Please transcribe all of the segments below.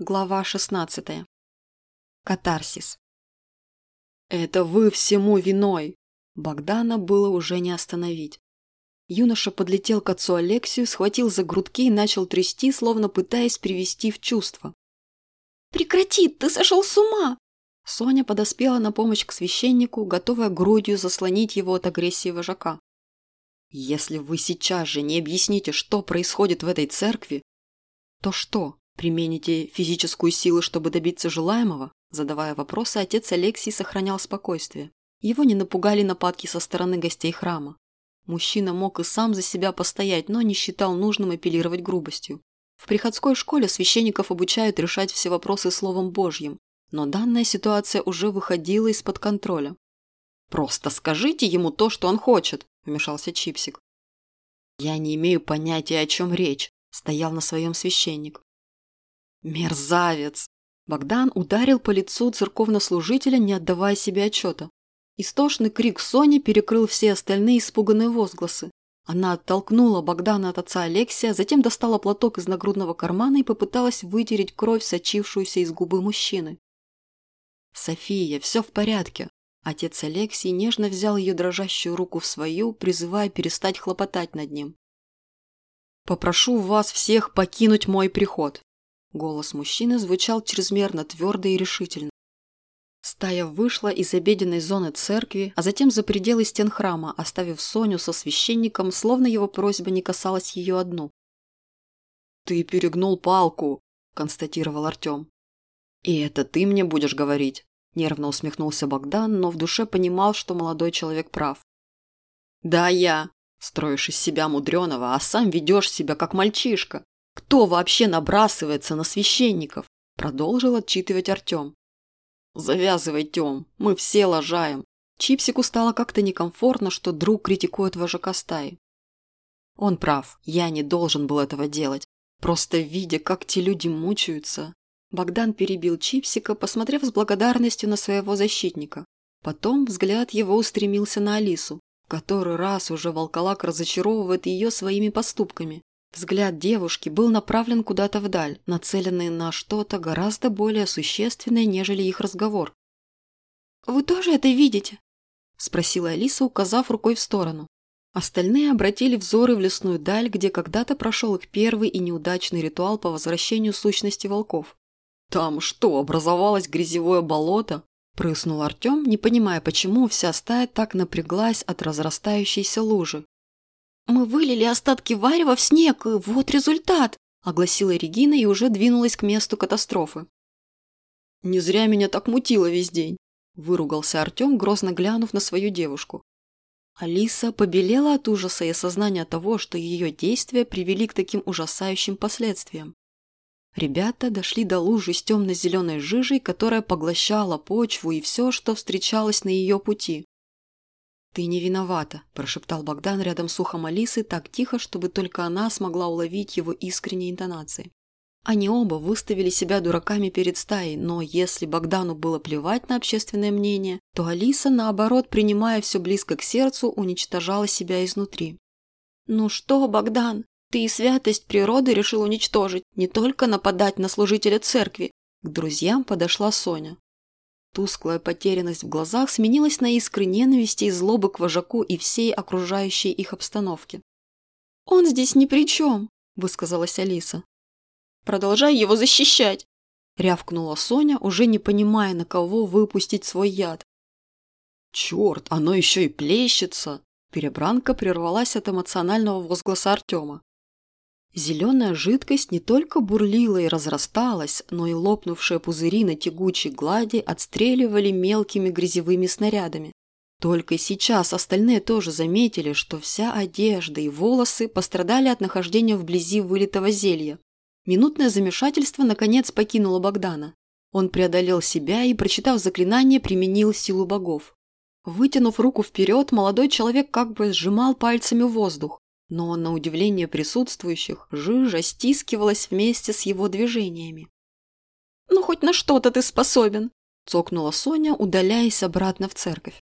Глава 16. Катарсис. «Это вы всему виной!» Богдана было уже не остановить. Юноша подлетел к отцу Алексию, схватил за грудки и начал трясти, словно пытаясь привести в чувство. «Прекрати, ты сошел с ума!» Соня подоспела на помощь к священнику, готовая грудью заслонить его от агрессии вожака. «Если вы сейчас же не объясните, что происходит в этой церкви, то что?» Примените физическую силу, чтобы добиться желаемого? Задавая вопросы, отец Алексий сохранял спокойствие. Его не напугали нападки со стороны гостей храма. Мужчина мог и сам за себя постоять, но не считал нужным апеллировать грубостью. В приходской школе священников обучают решать все вопросы Словом Божьим, но данная ситуация уже выходила из-под контроля. «Просто скажите ему то, что он хочет», – вмешался Чипсик. «Я не имею понятия, о чем речь», – стоял на своем священник. Мерзавец! Богдан ударил по лицу церковнослужителя, не отдавая себе отчета. Истошный крик Сони перекрыл все остальные испуганные возгласы. Она оттолкнула Богдана от отца Алексия, затем достала платок из нагрудного кармана и попыталась вытереть кровь, сочившуюся из губы мужчины. «София, все в порядке!» Отец Алексий нежно взял ее дрожащую руку в свою, призывая перестать хлопотать над ним. «Попрошу вас всех покинуть мой приход. Голос мужчины звучал чрезмерно твердо и решительно. Стая вышла из обеденной зоны церкви, а затем за пределы стен храма, оставив Соню со священником, словно его просьба не касалась ее одну. «Ты перегнул палку», – констатировал Артем. «И это ты мне будешь говорить?» – нервно усмехнулся Богдан, но в душе понимал, что молодой человек прав. «Да, я. Строишь из себя мудреного, а сам ведешь себя как мальчишка. Кто вообще набрасывается на священников? Продолжил отчитывать Артем. Завязывай, Тем, мы все лажаем. Чипсику стало как-то некомфортно, что друг критикует вожака стаи. Он прав, я не должен был этого делать. Просто видя, как те люди мучаются. Богдан перебил Чипсика, посмотрев с благодарностью на своего защитника. Потом взгляд его устремился на Алису, который раз уже волколак разочаровывает ее своими поступками. Взгляд девушки был направлен куда-то вдаль, нацеленный на что-то гораздо более существенное, нежели их разговор. «Вы тоже это видите?» – спросила Алиса, указав рукой в сторону. Остальные обратили взоры в лесную даль, где когда-то прошел их первый и неудачный ритуал по возвращению сущности волков. «Там что, образовалось грязевое болото?» – прыснул Артем, не понимая, почему вся стая так напряглась от разрастающейся лужи. «Мы вылили остатки варева в снег, и вот результат!» – огласила Регина и уже двинулась к месту катастрофы. «Не зря меня так мутило весь день», – выругался Артем, грозно глянув на свою девушку. Алиса побелела от ужаса и осознания того, что ее действия привели к таким ужасающим последствиям. Ребята дошли до лужи с темно-зеленой жижей, которая поглощала почву и все, что встречалось на ее пути. «Ты не виновата», – прошептал Богдан рядом с ухом Алисы так тихо, чтобы только она смогла уловить его искренние интонации. Они оба выставили себя дураками перед стаей, но если Богдану было плевать на общественное мнение, то Алиса, наоборот, принимая все близко к сердцу, уничтожала себя изнутри. «Ну что, Богдан, ты и святость природы решил уничтожить, не только нападать на служителя церкви!» К друзьям подошла Соня. Тусклая потерянность в глазах сменилась на искры ненависти и злобы к вожаку и всей окружающей их обстановке. «Он здесь ни при чем», – высказалась Алиса. «Продолжай его защищать», – рявкнула Соня, уже не понимая, на кого выпустить свой яд. «Черт, оно еще и плещется!» Перебранка прервалась от эмоционального возгласа Артема. Зеленая жидкость не только бурлила и разрасталась, но и лопнувшие пузыри на тягучей глади отстреливали мелкими грязевыми снарядами. Только сейчас остальные тоже заметили, что вся одежда и волосы пострадали от нахождения вблизи вылитого зелья. Минутное замешательство наконец покинуло Богдана. Он преодолел себя и, прочитав заклинание, применил силу богов. Вытянув руку вперед, молодой человек как бы сжимал пальцами воздух. Но, на удивление присутствующих, жижа стискивалась вместе с его движениями. «Ну, хоть на что-то ты способен!» – цокнула Соня, удаляясь обратно в церковь.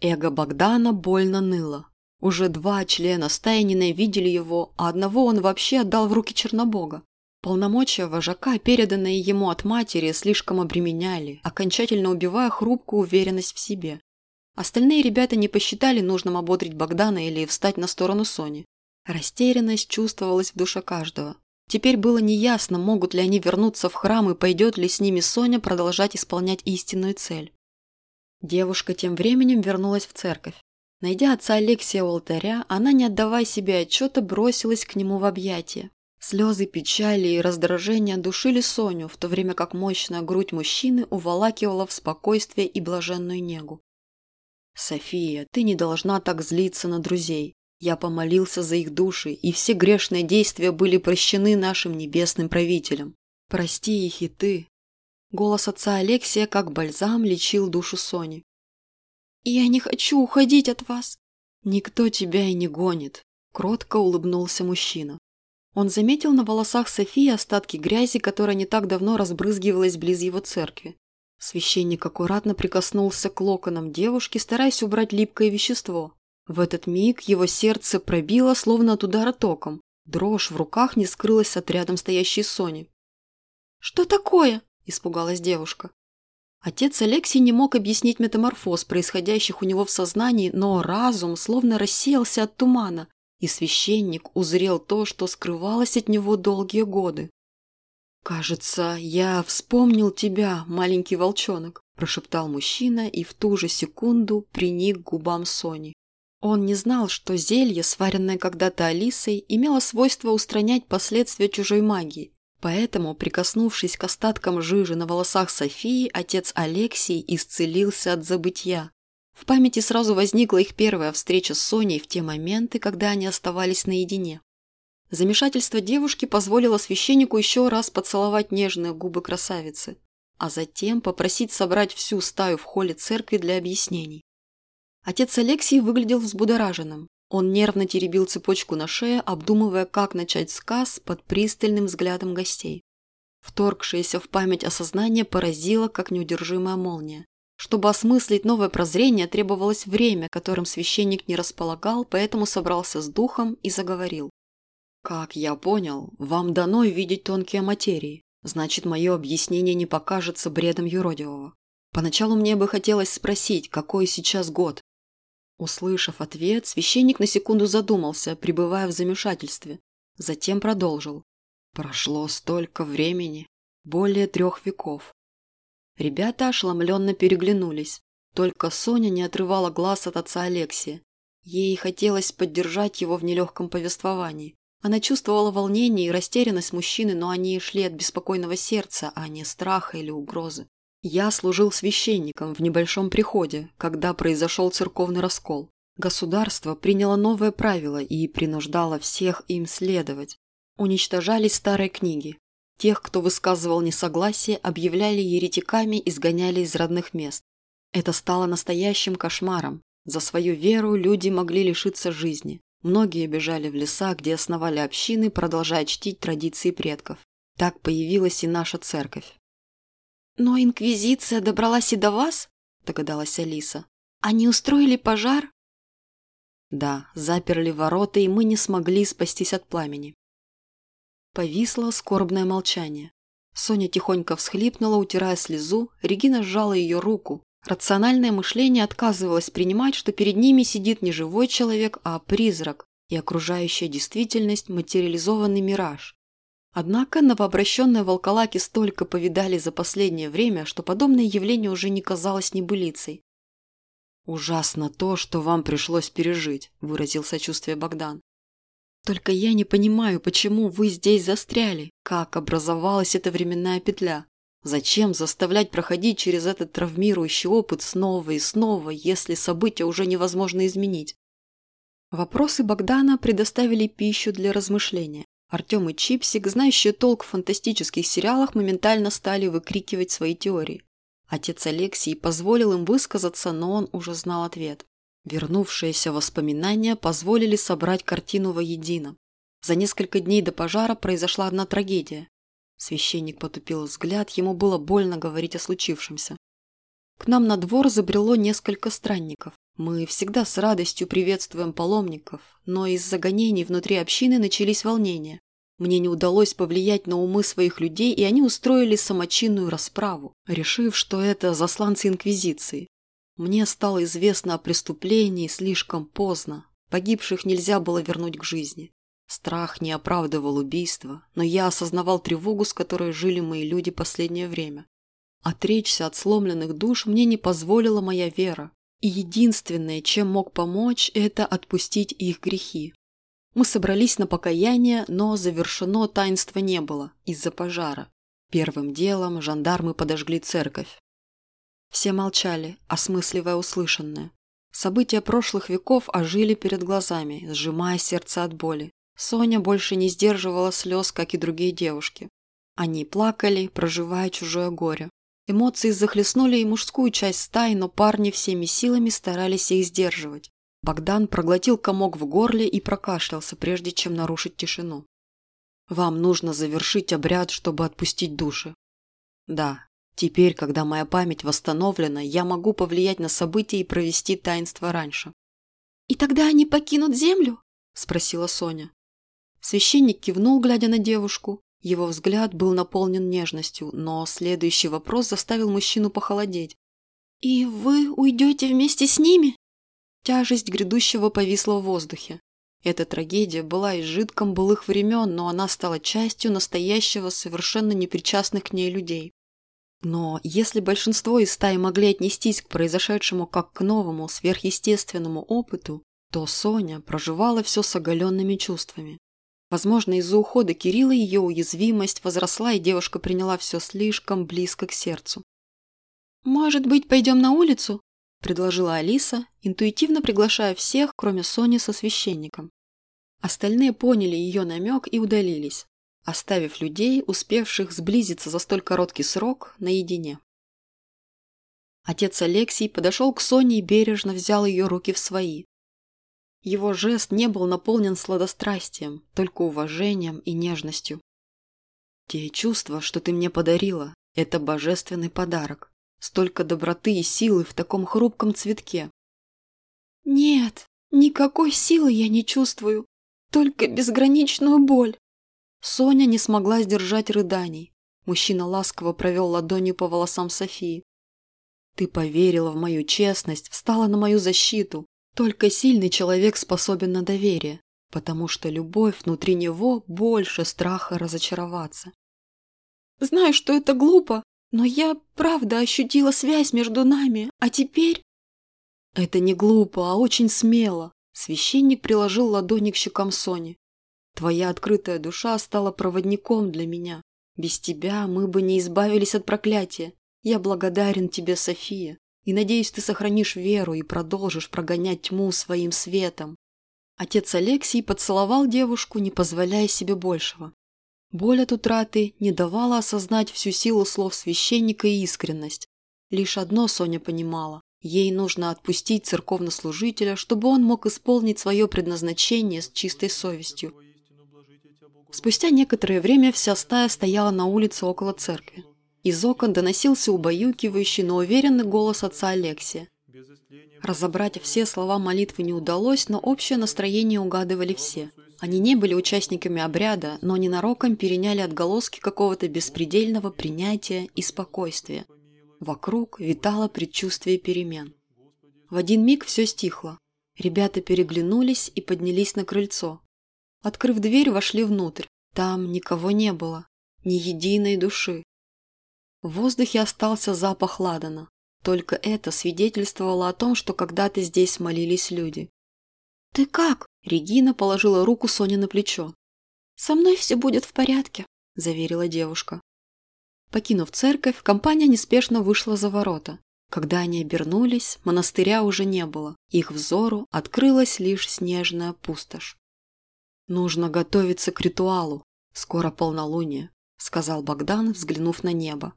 Эго Богдана больно ныло. Уже два члена стаи ненавидели его, а одного он вообще отдал в руки Чернобога. Полномочия вожака, переданные ему от матери, слишком обременяли, окончательно убивая хрупкую уверенность в себе. Остальные ребята не посчитали нужным ободрить Богдана или встать на сторону Сони. Растерянность чувствовалась в душе каждого. Теперь было неясно, могут ли они вернуться в храм и пойдет ли с ними Соня продолжать исполнять истинную цель. Девушка тем временем вернулась в церковь. Найдя отца Алексия у алтаря, она, не отдавая себе отчета, бросилась к нему в объятия. Слезы печали и раздражения душили Соню, в то время как мощная грудь мужчины уволакивала в спокойствие и блаженную негу. «София, ты не должна так злиться на друзей. Я помолился за их души, и все грешные действия были прощены нашим небесным правителем. Прости их и ты». Голос отца Алексия как бальзам лечил душу Сони. «Я не хочу уходить от вас». «Никто тебя и не гонит», – кротко улыбнулся мужчина. Он заметил на волосах Софии остатки грязи, которая не так давно разбрызгивалась близ его церкви. Священник аккуратно прикоснулся к локонам девушки, стараясь убрать липкое вещество. В этот миг его сердце пробило, словно от удара током. Дрожь в руках не скрылась от рядом стоящей Сони. «Что такое?» – испугалась девушка. Отец Алексей не мог объяснить метаморфоз, происходящих у него в сознании, но разум словно рассеялся от тумана, и священник узрел то, что скрывалось от него долгие годы. «Кажется, я вспомнил тебя, маленький волчонок», – прошептал мужчина и в ту же секунду приник к губам Сони. Он не знал, что зелье, сваренное когда-то Алисой, имело свойство устранять последствия чужой магии. Поэтому, прикоснувшись к остаткам жижи на волосах Софии, отец Алексий исцелился от забытья. В памяти сразу возникла их первая встреча с Соней в те моменты, когда они оставались наедине. Замешательство девушки позволило священнику еще раз поцеловать нежные губы красавицы, а затем попросить собрать всю стаю в холле церкви для объяснений. Отец Алексий выглядел взбудораженным. Он нервно теребил цепочку на шее, обдумывая, как начать сказ под пристальным взглядом гостей. Вторгшееся в память осознание поразило, как неудержимая молния. Чтобы осмыслить новое прозрение, требовалось время, которым священник не располагал, поэтому собрался с духом и заговорил. «Как я понял, вам дано видеть тонкие материи. Значит, мое объяснение не покажется бредом юродивого. Поначалу мне бы хотелось спросить, какой сейчас год?» Услышав ответ, священник на секунду задумался, пребывая в замешательстве. Затем продолжил. «Прошло столько времени, более трех веков. Ребята ошеломленно переглянулись. Только Соня не отрывала глаз от отца Алексия. Ей хотелось поддержать его в нелегком повествовании. Она чувствовала волнение и растерянность мужчины, но они шли от беспокойного сердца, а не страха или угрозы. Я служил священником в небольшом приходе, когда произошел церковный раскол. Государство приняло новое правило и принуждало всех им следовать. Уничтожались старые книги. Тех, кто высказывал несогласие, объявляли еретиками и сгоняли из родных мест. Это стало настоящим кошмаром. За свою веру люди могли лишиться жизни. Многие бежали в леса, где основали общины, продолжая чтить традиции предков. Так появилась и наша церковь. «Но Инквизиция добралась и до вас?» – догадалась Алиса. «Они устроили пожар?» «Да, заперли ворота, и мы не смогли спастись от пламени». Повисло скорбное молчание. Соня тихонько всхлипнула, утирая слезу, Регина сжала ее руку, Рациональное мышление отказывалось принимать, что перед ними сидит не живой человек, а призрак, и окружающая действительность – материализованный мираж. Однако новообращенные волколаки столько повидали за последнее время, что подобное явление уже не казалось небылицей. «Ужасно то, что вам пришлось пережить», – выразил сочувствие Богдан. «Только я не понимаю, почему вы здесь застряли, как образовалась эта временная петля. Зачем заставлять проходить через этот травмирующий опыт снова и снова, если события уже невозможно изменить? Вопросы Богдана предоставили пищу для размышления. Артем и Чипсик, знающие толк в фантастических сериалах, моментально стали выкрикивать свои теории. Отец Алексей позволил им высказаться, но он уже знал ответ. Вернувшиеся воспоминания позволили собрать картину воедино. За несколько дней до пожара произошла одна трагедия. Священник потупил взгляд, ему было больно говорить о случившемся. К нам на двор забрело несколько странников. Мы всегда с радостью приветствуем паломников, но из-за гонений внутри общины начались волнения. Мне не удалось повлиять на умы своих людей, и они устроили самочинную расправу, решив, что это засланцы Инквизиции. Мне стало известно о преступлении слишком поздно. Погибших нельзя было вернуть к жизни. Страх не оправдывал убийства, но я осознавал тревогу, с которой жили мои люди последнее время. Отречься от сломленных душ мне не позволила моя вера, и единственное, чем мог помочь, это отпустить их грехи. Мы собрались на покаяние, но завершено таинство не было из-за пожара. Первым делом жандармы подожгли церковь. Все молчали, осмысливая услышанное. События прошлых веков ожили перед глазами, сжимая сердце от боли. Соня больше не сдерживала слез, как и другие девушки. Они плакали, проживая чужое горе. Эмоции захлестнули и мужскую часть стаи, но парни всеми силами старались их сдерживать. Богдан проглотил комок в горле и прокашлялся, прежде чем нарушить тишину. «Вам нужно завершить обряд, чтобы отпустить души». «Да, теперь, когда моя память восстановлена, я могу повлиять на события и провести таинство раньше». «И тогда они покинут землю?» – спросила Соня. Священник кивнул, глядя на девушку. Его взгляд был наполнен нежностью, но следующий вопрос заставил мужчину похолодеть. «И вы уйдете вместе с ними?» Тяжесть грядущего повисла в воздухе. Эта трагедия была изжитком былых времен, но она стала частью настоящего, совершенно непричастных к ней людей. Но если большинство из стаи могли отнестись к произошедшему как к новому, сверхъестественному опыту, то Соня проживала все с оголенными чувствами. Возможно, из-за ухода Кирилла ее уязвимость возросла, и девушка приняла все слишком близко к сердцу. «Может быть, пойдем на улицу?» предложила Алиса, интуитивно приглашая всех, кроме Сони со священником. Остальные поняли ее намек и удалились, оставив людей, успевших сблизиться за столь короткий срок, наедине. Отец Алексий подошел к Соне и бережно взял ее руки в свои. Его жест не был наполнен сладострастием, только уважением и нежностью. «Те чувства, что ты мне подарила, это божественный подарок. Столько доброты и силы в таком хрупком цветке. Нет, никакой силы я не чувствую, только безграничную боль. Соня не смогла сдержать рыданий. Мужчина ласково провел ладонью по волосам Софии. Ты поверила в мою честность, встала на мою защиту. Только сильный человек способен на доверие, потому что любовь внутри него больше страха разочароваться. Знаю, что это глупо, но я правда ощутила связь между нами, а теперь... Это не глупо, а очень смело. Священник приложил ладони к щекам Сони. Твоя открытая душа стала проводником для меня. Без тебя мы бы не избавились от проклятия. Я благодарен тебе, София, и надеюсь, ты сохранишь веру и продолжишь прогонять тьму своим светом. Отец Алексий поцеловал девушку, не позволяя себе большего. Боль от утраты не давала осознать всю силу слов священника и искренность. Лишь одно Соня понимала – ей нужно отпустить церковнослужителя, чтобы он мог исполнить свое предназначение с чистой совестью. Спустя некоторое время вся стая стояла на улице около церкви. Из окон доносился убаюкивающий, но уверенный голос отца Алексия. Разобрать все слова молитвы не удалось, но общее настроение угадывали все – они не были участниками обряда, но ненароком переняли отголоски какого-то беспредельного принятия и спокойствия. Вокруг витало предчувствие перемен. В один миг все стихло. Ребята переглянулись и поднялись на крыльцо. Открыв дверь, вошли внутрь. Там никого не было, ни единой души. В воздухе остался запах ладана. Только это свидетельствовало о том, что когда-то здесь молились люди. «Ты как?» Регина положила руку Соне на плечо. «Со мной все будет в порядке», – заверила девушка. Покинув церковь, компания неспешно вышла за ворота. Когда они обернулись, монастыря уже не было. Их взору открылась лишь снежная пустошь. «Нужно готовиться к ритуалу. Скоро полнолуние», – сказал Богдан, взглянув на небо.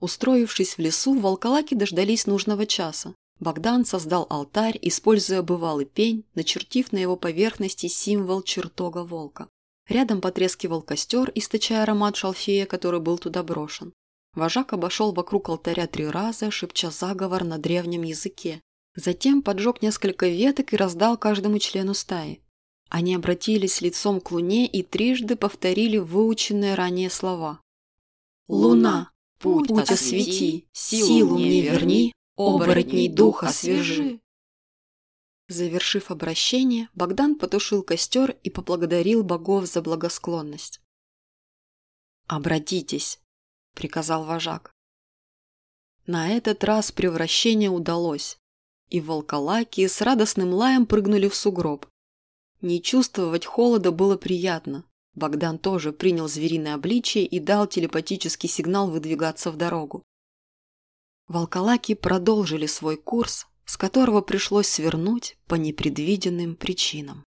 Устроившись в лесу, волколаки дождались нужного часа. Богдан создал алтарь, используя бывалый пень, начертив на его поверхности символ чертога волка. Рядом потрескивал костер, источая аромат шалфея, который был туда брошен. Вожак обошел вокруг алтаря три раза, шепча заговор на древнем языке. Затем поджег несколько веток и раздал каждому члену стаи. Они обратились лицом к луне и трижды повторили выученные ранее слова. «Луна, путь освети, силу мне верни, оборотней духа свяжи». Завершив обращение, Богдан потушил костер и поблагодарил богов за благосклонность. «Обратитесь», — приказал вожак. На этот раз превращение удалось, и волколаки с радостным лаем прыгнули в сугроб. Не чувствовать холода было приятно. Богдан тоже принял звериное обличие и дал телепатический сигнал выдвигаться в дорогу. Волколаки продолжили свой курс, с которого пришлось свернуть по непредвиденным причинам.